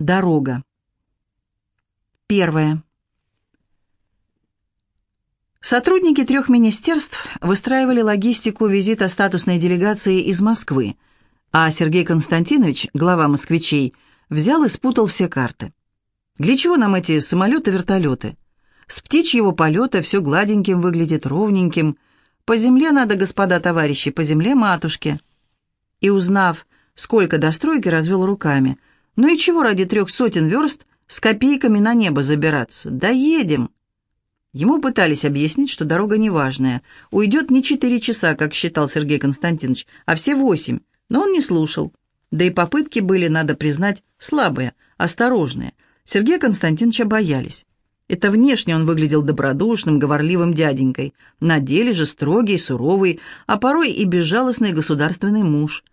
Дорога. Первое. Сотрудники трех министерств выстраивали логистику визита статусной делегации из Москвы, а Сергей Константинович, глава москвичей, взял и спутал все карты. Для чего нам эти самолеты-вертолеты? С птичьего полета все гладеньким выглядит, ровненьким. По земле надо, господа товарищи, по земле матушке. И узнав, сколько до стройки, развел руками – ну и чего ради трех сотен верст с копейками на небо забираться? Доедем!» Ему пытались объяснить, что дорога неважная. Уйдет не четыре часа, как считал Сергей Константинович, а все восемь. Но он не слушал. Да и попытки были, надо признать, слабые, осторожные. Сергея Константиновича боялись. Это внешне он выглядел добродушным, говорливым дяденькой. На деле же строгий, суровый, а порой и безжалостный государственный муж.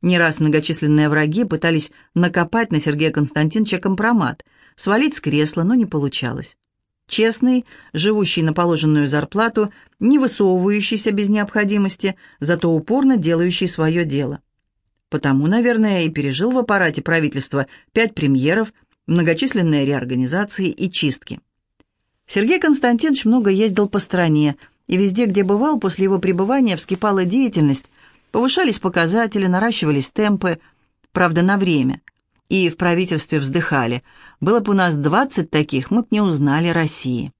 Не раз многочисленные враги пытались накопать на Сергея Константиновича компромат, свалить с кресла, но не получалось. Честный, живущий на положенную зарплату, не высовывающийся без необходимости, зато упорно делающий свое дело. Потому, наверное, и пережил в аппарате правительства пять премьеров, многочисленные реорганизации и чистки. Сергей Константинович много ездил по стране, и везде, где бывал, после его пребывания вскипала деятельность, Повышались показатели, наращивались темпы, правда, на время. И в правительстве вздыхали. Было бы у нас 20 таких, мы б не узнали России.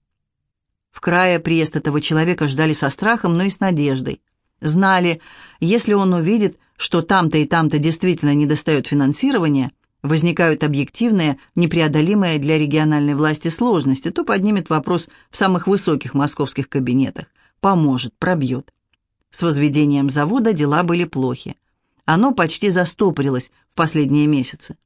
В крае приезд этого человека ждали со страхом, но и с надеждой. Знали, если он увидит, что там-то и там-то действительно недостает финансирования, возникают объективные, непреодолимые для региональной власти сложности, то поднимет вопрос в самых высоких московских кабинетах, поможет, пробьет. С возведением завода дела были плохи. Оно почти застопорилось в последние месяцы.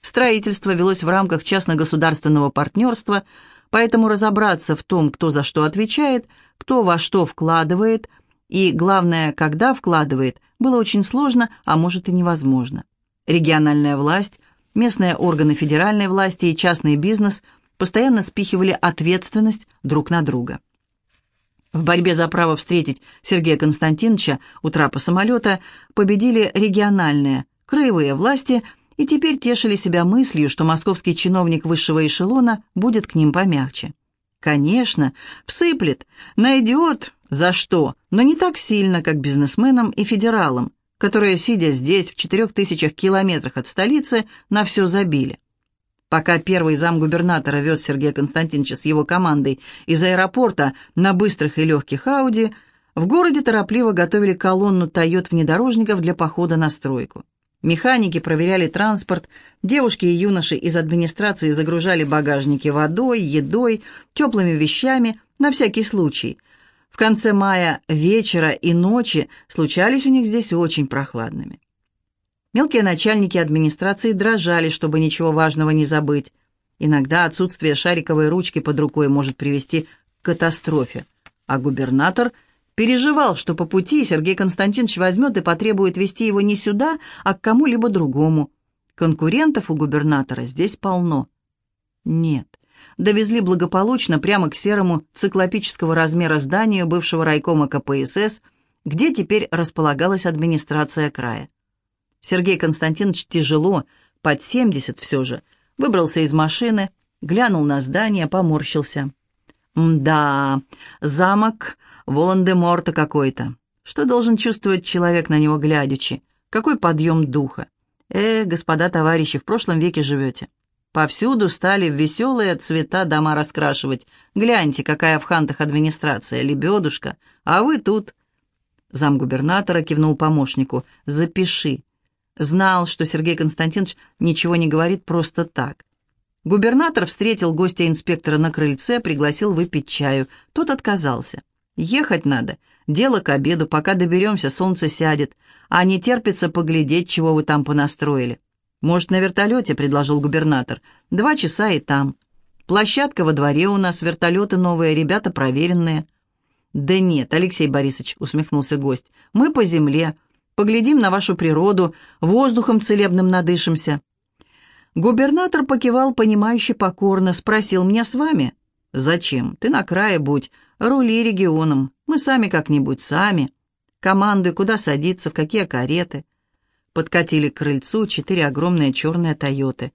Строительство велось в рамках частно-государственного партнерства, поэтому разобраться в том, кто за что отвечает, кто во что вкладывает и, главное, когда вкладывает, было очень сложно, а может и невозможно. Региональная власть, местные органы федеральной власти и частный бизнес постоянно спихивали ответственность друг на друга. В борьбе за право встретить Сергея Константиновича у трапа самолета победили региональные, краевые власти и теперь тешили себя мыслью, что московский чиновник высшего эшелона будет к ним помягче. Конечно, всыплет, найдет за что, но не так сильно, как бизнесменам и федералам, которые, сидя здесь, в четырех тысячах километрах от столицы, на все забили. Пока первый замгубернатора вез Сергея Константиновича с его командой из аэропорта на быстрых и легких Ауди, в городе торопливо готовили колонну «Тойот» для похода на стройку. Механики проверяли транспорт, девушки и юноши из администрации загружали багажники водой, едой, теплыми вещами, на всякий случай. В конце мая вечера и ночи случались у них здесь очень прохладными. Мелкие начальники администрации дрожали, чтобы ничего важного не забыть. Иногда отсутствие шариковой ручки под рукой может привести к катастрофе. А губернатор переживал, что по пути Сергей Константинович возьмет и потребует вести его не сюда, а к кому-либо другому. Конкурентов у губернатора здесь полно. Нет, довезли благополучно прямо к серому циклопического размера зданию бывшего райкома КПСС, где теперь располагалась администрация края. Сергей Константинович тяжело, под семьдесят все же, выбрался из машины, глянул на здание, поморщился. «Да, замок Волан-де-Морта какой-то. Что должен чувствовать человек на него глядячи? Какой подъем духа? Э, господа товарищи, в прошлом веке живете. Повсюду стали веселые цвета дома раскрашивать. Гляньте, какая в хантах администрация, лебедушка. А вы тут...» Замгубернатора кивнул помощнику. «Запиши. Знал, что Сергей Константинович ничего не говорит просто так. Губернатор встретил гостя инспектора на крыльце, пригласил выпить чаю. Тот отказался. «Ехать надо. Дело к обеду, пока доберемся, солнце сядет. А не терпится поглядеть, чего вы там понастроили». «Может, на вертолете?» — предложил губернатор. «Два часа и там. Площадка во дворе у нас, вертолеты новые, ребята проверенные». «Да нет, Алексей Борисович», — усмехнулся гость, — «мы по земле. Поглядим на вашу природу, воздухом целебным надышимся». Губернатор покивал, понимающе покорно, спросил меня с вами. «Зачем? Ты на крае будь, рули регионом, мы сами как-нибудь, сами. Командуй, куда садиться, в какие кареты». Подкатили к крыльцу четыре огромные черные «Тойоты».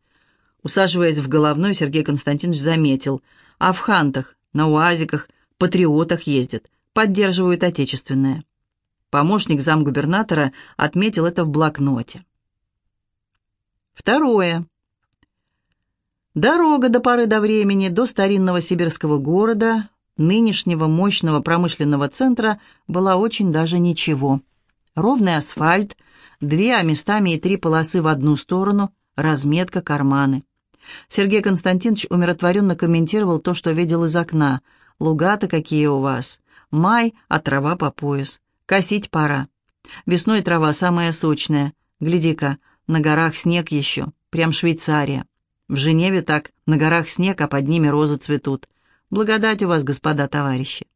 Усаживаясь в головной, Сергей Константинович заметил, а в хантах, на уазиках, патриотах ездят, поддерживают отечественное. Помощник замгубернатора отметил это в блокноте. Второе. Дорога до поры до времени до старинного сибирского города, нынешнего мощного промышленного центра, была очень даже ничего. Ровный асфальт, две, а местами и три полосы в одну сторону, разметка, карманы. Сергей Константинович умиротворенно комментировал то, что видел из окна. «Луга-то какие у вас! Май, а трава по пояс. Косить пора. Весной трава самая сочная. Гляди-ка, на горах снег еще, прям Швейцария. В Женеве так, на горах снег, а под ними розы цветут. Благодать у вас, господа товарищи.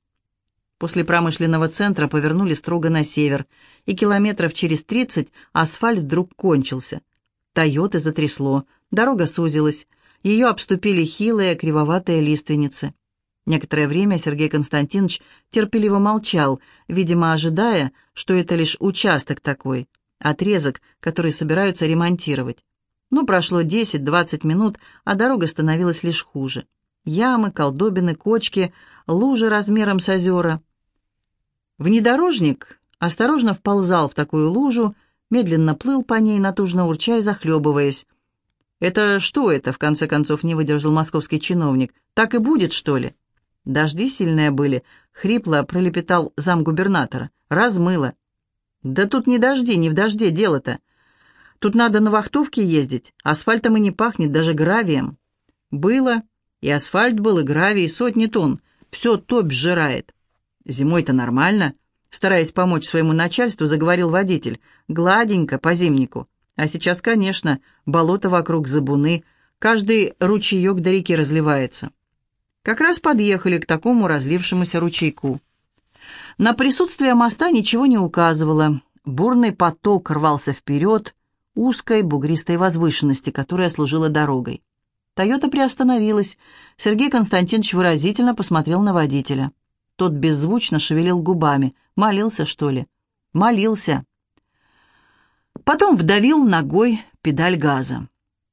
После промышленного центра повернули строго на север, и километров через тридцать асфальт вдруг кончился. Тойоты затрясло, дорога сузилась, ее обступили хилые, кривоватые лиственницы. Некоторое время Сергей Константинович терпеливо молчал, видимо, ожидая, что это лишь участок такой, отрезок, который собираются ремонтировать. Но прошло 10-20 минут, а дорога становилась лишь хуже. Ямы, колдобины, кочки, лужи размером с озера. Внедорожник осторожно вползал в такую лужу, медленно плыл по ней, натужно урча и захлебываясь. «Это что это?» — в конце концов не выдержал московский чиновник. «Так и будет, что ли?» «Дожди сильные были», — хрипло пролепетал замгубернатора. «Размыло». «Да тут не дожди, не в дожде дело-то. Тут надо на вахтовке ездить, асфальтом и не пахнет, даже гравием». «Было. И асфальт был, и гравий, сотни тонн. Все топь сжирает». «Зимой-то нормально», — стараясь помочь своему начальству, заговорил водитель. «Гладенько, по зимнику. А сейчас, конечно, болото вокруг забуны, каждый ручеек до реки разливается». Как раз подъехали к такому разлившемуся ручейку. На присутствие моста ничего не указывало. Бурный поток рвался вперед, узкой бугристой возвышенности, которая служила дорогой. «Тойота» приостановилась. Сергей Константинович выразительно посмотрел на водителя. Тот беззвучно шевелил губами. Молился, что ли? Молился. Потом вдавил ногой педаль газа.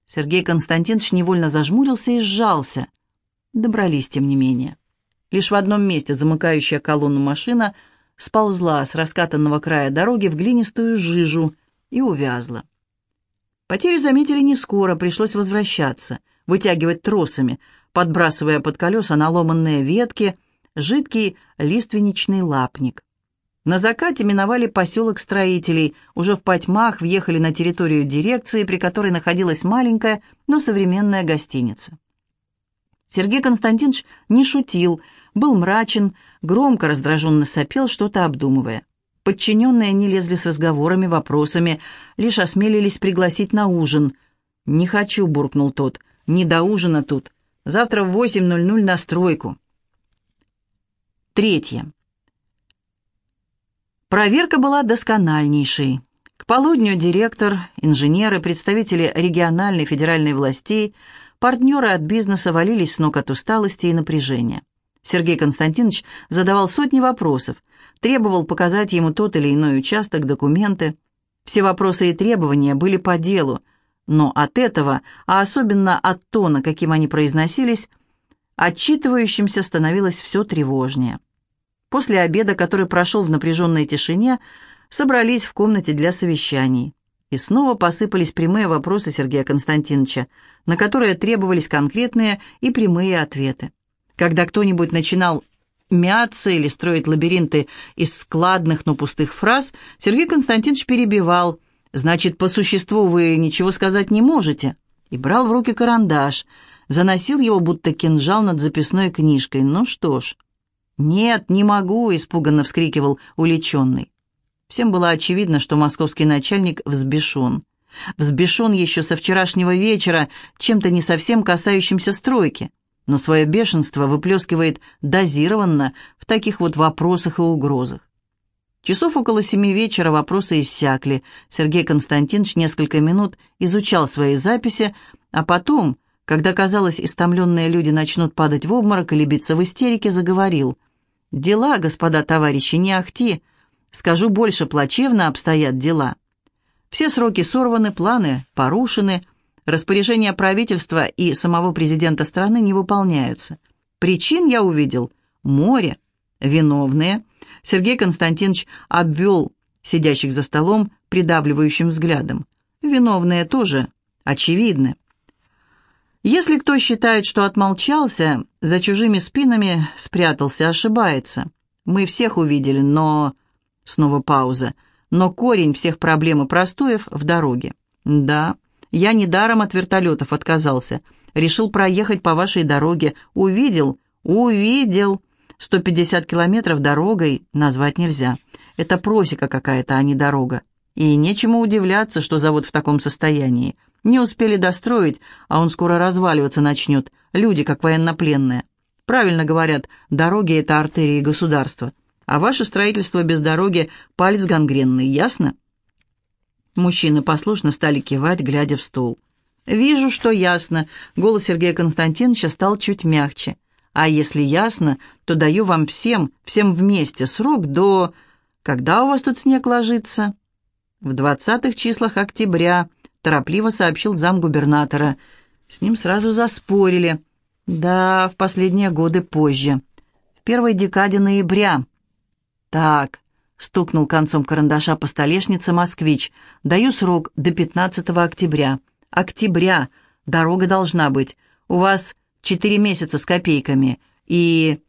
Сергей Константинович невольно зажмурился и сжался. Добрались, тем не менее. Лишь в одном месте замыкающая колонну машина сползла с раскатанного края дороги в глинистую жижу и увязла. Потерю заметили не скоро, пришлось возвращаться, вытягивать тросами, подбрасывая под колеса наломанные ветки — жидкий лиственничный лапник. На закате миновали поселок строителей, уже в потьмах въехали на территорию дирекции, при которой находилась маленькая, но современная гостиница. Сергей Константинович не шутил, был мрачен, громко раздраженно сопел, что-то обдумывая. Подчиненные не лезли с разговорами, вопросами, лишь осмелились пригласить на ужин. «Не хочу», — буркнул тот, — «не до ужина тут. Завтра в 8.00 на стройку». Третье. Проверка была доскональнейшей. К полудню директор, инженеры, представители региональной федеральной властей, партнеры от бизнеса валились с ног от усталости и напряжения. Сергей Константинович задавал сотни вопросов, требовал показать ему тот или иной участок, документы. Все вопросы и требования были по делу, но от этого, а особенно от тона, каким они произносились, отчитывающимся становилось все тревожнее. После обеда, который прошел в напряженной тишине, собрались в комнате для совещаний. И снова посыпались прямые вопросы Сергея Константиновича, на которые требовались конкретные и прямые ответы. Когда кто-нибудь начинал мяться или строить лабиринты из складных, но пустых фраз, Сергей Константинович перебивал «Значит, по существу вы ничего сказать не можете?» и брал в руки карандаш, заносил его, будто кинжал над записной книжкой. Ну что ж, «Нет, не могу!» — испуганно вскрикивал уличенный. Всем было очевидно, что московский начальник взбешен. Взбешен еще со вчерашнего вечера, чем-то не совсем касающимся стройки, но свое бешенство выплескивает дозированно в таких вот вопросах и угрозах. Часов около семи вечера вопросы иссякли. Сергей Константинович несколько минут изучал свои записи, а потом, когда, казалось, истомленные люди начнут падать в обморок или биться в истерике, заговорил. Дела, господа товарищи, не ахти. Скажу больше, плачевно обстоят дела. Все сроки сорваны, планы порушены, Распоряжения правительства и самого президента страны не выполняются. Причин я увидел море. Виновные. Сергей Константинович обвел сидящих за столом придавливающим взглядом. Виновные тоже очевидны. Если кто считает, что отмолчался, за чужими спинами спрятался, ошибается. Мы всех увидели, но... Снова пауза. Но корень всех проблем и простоев в дороге. Да, я недаром от вертолетов отказался. Решил проехать по вашей дороге. Увидел, увидел. 150 километров дорогой назвать нельзя. Это просека какая-то, а не дорога. И нечему удивляться, что завод в таком состоянии. Не успели достроить, а он скоро разваливаться начнет. Люди, как военнопленные. Правильно говорят, дороги — это артерии государства. А ваше строительство без дороги — палец гангренный, ясно? Мужчины послушно стали кивать, глядя в стол. «Вижу, что ясно». Голос Сергея Константиновича стал чуть мягче. «А если ясно, то даю вам всем, всем вместе срок до... Когда у вас тут снег ложится?» «В двадцатых числах октября», — торопливо сообщил замгубернатора. С ним сразу заспорили. «Да, в последние годы позже. В первой декаде ноября». «Так, Стукнул концом карандаша по столешнице москвич. «Даю срок до 15 октября. Октября. Дорога должна быть. У вас четыре месяца с копейками. И...»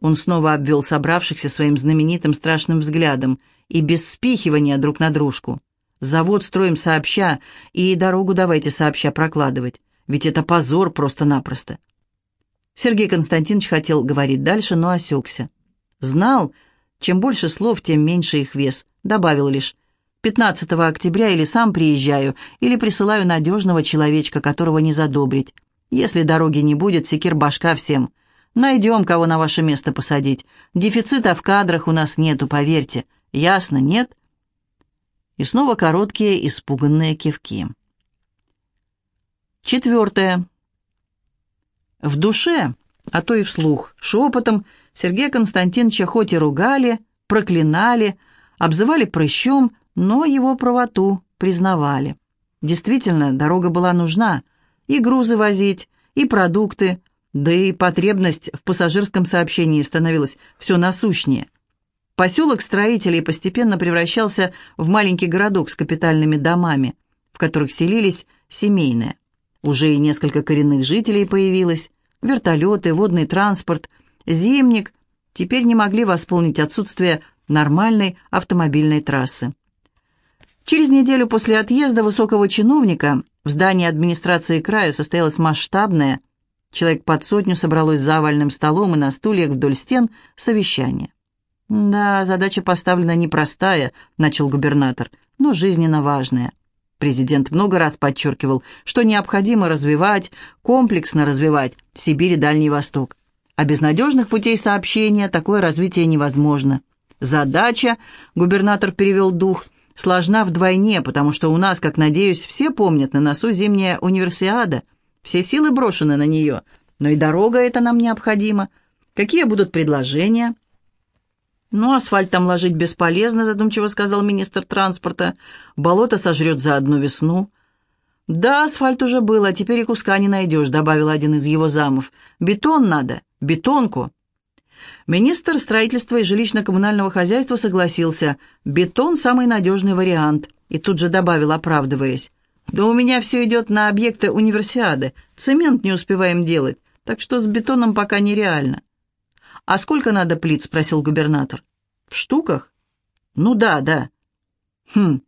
Он снова обвел собравшихся своим знаменитым страшным взглядом. «И без спихивания друг на дружку. Завод строим сообща, и дорогу давайте сообща прокладывать. Ведь это позор просто-напросто». Сергей Константинович хотел говорить дальше, но осекся. Знал, чем больше слов, тем меньше их вес. Добавил лишь. 15 октября или сам приезжаю, или присылаю надежного человечка, которого не задобрить. Если дороги не будет, секир башка всем. Найдем, кого на ваше место посадить. Дефицита в кадрах у нас нету, поверьте. Ясно, нет?» И снова короткие, испуганные кивки. Четвертое. В душе а то и вслух, шепотом, Сергея Константиновича хоть и ругали, проклинали, обзывали прыщом, но его правоту признавали. Действительно, дорога была нужна, и грузы возить, и продукты, да и потребность в пассажирском сообщении становилась все насущнее. Поселок строителей постепенно превращался в маленький городок с капитальными домами, в которых селились семейные. Уже и несколько коренных жителей появилось, вертолеты, водный транспорт, зимник теперь не могли восполнить отсутствие нормальной автомобильной трассы. Через неделю после отъезда высокого чиновника в здании администрации края состоялось масштабное, человек под сотню собралось за овальным столом и на стульях вдоль стен, совещание. «Да, задача поставлена непростая», — начал губернатор, — «но жизненно важная. Президент много раз подчеркивал, что необходимо развивать, комплексно развивать Сибирь и Дальний Восток. А без надежных путей сообщения такое развитие невозможно. Задача, губернатор перевел дух, сложна вдвойне, потому что у нас, как надеюсь, все помнят, на носу зимняя универсиада. Все силы брошены на нее, но и дорога эта нам необходима. Какие будут предложения?» «Ну, асфальт там ложить бесполезно», — задумчиво сказал министр транспорта. «Болото сожрет за одну весну». «Да, асфальт уже был, а теперь и куска не найдешь», — добавил один из его замов. «Бетон надо, бетонку». Министр строительства и жилищно-коммунального хозяйства согласился. «Бетон — самый надежный вариант», и тут же добавил, оправдываясь. «Да у меня все идет на объекты универсиады. Цемент не успеваем делать, так что с бетоном пока нереально». «А сколько надо плит?» — спросил губернатор. «В штуках?» «Ну да, да». «Хм».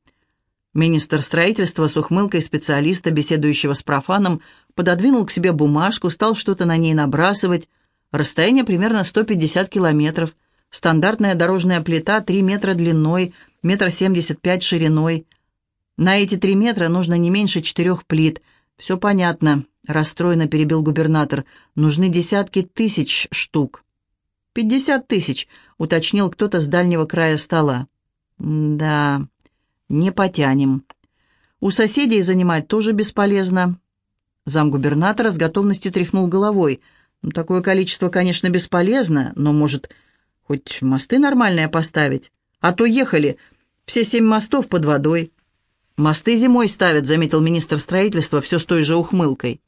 Министр строительства с ухмылкой специалиста, беседующего с профаном, пододвинул к себе бумажку, стал что-то на ней набрасывать. Расстояние примерно 150 километров. Стандартная дорожная плита 3 метра длиной, метр семьдесят пять шириной. На эти три метра нужно не меньше четырех плит. Все понятно, расстроенно перебил губернатор. Нужны десятки тысяч штук. «Пятьдесят тысяч», — уточнил кто-то с дальнего края стола. «Да, не потянем. У соседей занимать тоже бесполезно». Замгубернатора с готовностью тряхнул головой. «Ну, такое количество, конечно, бесполезно, но, может, хоть мосты нормальные поставить? А то ехали, все семь мостов под водой». «Мосты зимой ставят», — заметил министр строительства все с той же ухмылкой.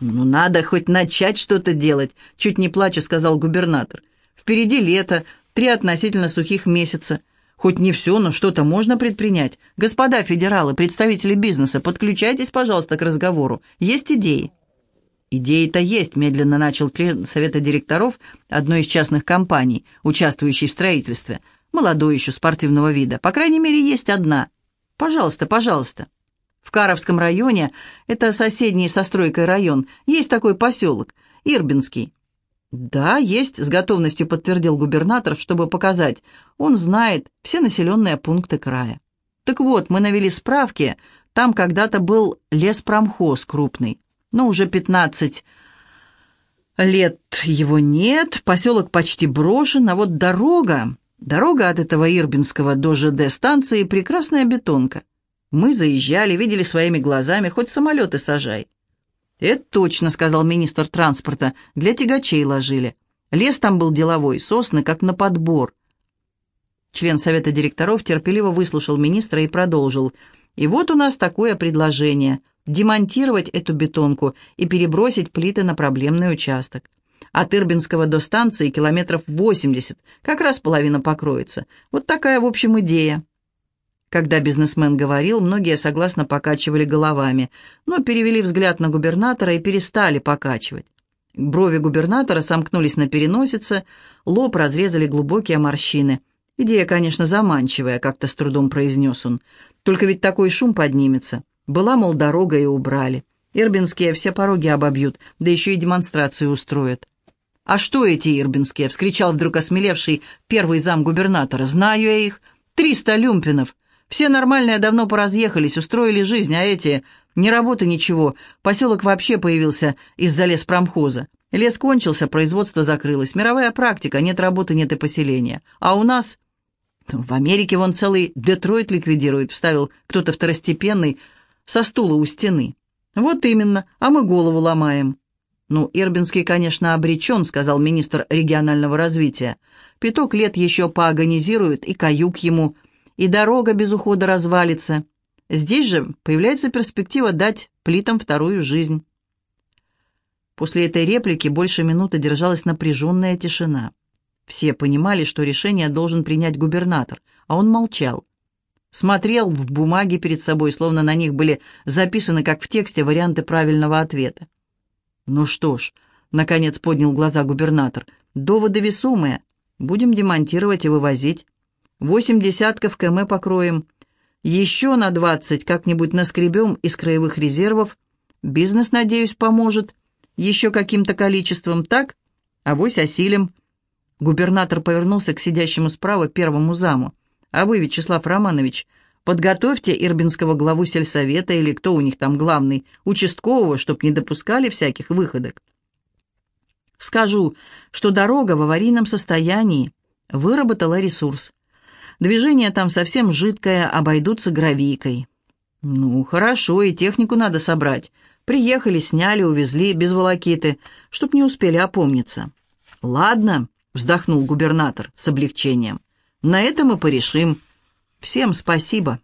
«Ну, надо хоть начать что-то делать», — чуть не плача сказал губернатор. «Впереди лето, три относительно сухих месяца. Хоть не все, но что-то можно предпринять. Господа федералы, представители бизнеса, подключайтесь, пожалуйста, к разговору. Есть идеи?» «Идеи-то есть», — медленно начал член совета директоров одной из частных компаний, участвующей в строительстве. Молодой еще, спортивного вида. По крайней мере, есть одна. Пожалуйста, пожалуйста. В Каровском районе, это соседний со стройкой район, есть такой поселок, Ирбинский. «Да, есть», — с готовностью подтвердил губернатор, чтобы показать. Он знает все населенные пункты края. «Так вот, мы навели справки. Там когда-то был леспромхоз крупный но уже пятнадцать лет его нет, поселок почти брошен, а вот дорога, дорога от этого Ирбинского до ЖД-станции прекрасная бетонка. Мы заезжали, видели своими глазами, хоть самолеты сажай. «Это точно», — сказал министр транспорта, — «для тягачей ложили. Лес там был деловой, сосны как на подбор». Член совета директоров терпеливо выслушал министра и продолжил. «И вот у нас такое предложение демонтировать эту бетонку и перебросить плиты на проблемный участок. От Ирбинского до станции километров 80, как раз половина покроется. Вот такая, в общем, идея. Когда бизнесмен говорил, многие согласно покачивали головами, но перевели взгляд на губернатора и перестали покачивать. Брови губернатора сомкнулись на переносице, лоб разрезали глубокие морщины. «Идея, конечно, заманчивая», — как-то с трудом произнес он. «Только ведь такой шум поднимется. Была, мол, дорога и убрали. Ирбинские все пороги обобьют, да еще и демонстрацию устроят. «А что эти ирбинские?» — вскричал вдруг осмелевший первый зам губернатора. «Знаю я их. Триста люмпинов. Все нормальные давно поразъехались, устроили жизнь, а эти... Ни работы, ничего. Поселок вообще появился из-за леспромхоза. Лес кончился, производство закрылось. Мировая практика, нет работы, нет и поселения. А у нас... В Америке вон целый Детройт ликвидирует, вставил кто-то второстепенный, со стула у стены. Вот именно, а мы голову ломаем. «Ну, Ирбинский, конечно, обречен», — сказал министр регионального развития. «Пяток лет еще поагонизирует, и каюк ему, и дорога без ухода развалится. Здесь же появляется перспектива дать плитам вторую жизнь». После этой реплики больше минуты держалась напряженная тишина. Все понимали, что решение должен принять губернатор, а он молчал смотрел в бумаги перед собой, словно на них были записаны, как в тексте, варианты правильного ответа. «Ну что ж», — наконец поднял глаза губернатор, — «доводы весомые. Будем демонтировать и вывозить. Восемь десятков км покроем. Еще на двадцать как-нибудь наскребем из краевых резервов. Бизнес, надеюсь, поможет. Еще каким-то количеством, так? Авось осилим». Губернатор повернулся к сидящему справа первому заму. А вы, Вячеслав Романович, подготовьте ирбинского главу сельсовета или кто у них там главный, участкового, чтоб не допускали всяких выходок. Скажу, что дорога в аварийном состоянии, выработала ресурс. Движение там совсем жидкое, обойдутся гравийкой. Ну, хорошо, и технику надо собрать. Приехали, сняли, увезли, без волокиты, чтоб не успели опомниться. Ладно, вздохнул губернатор с облегчением. На это мы порешим. Всем спасибо.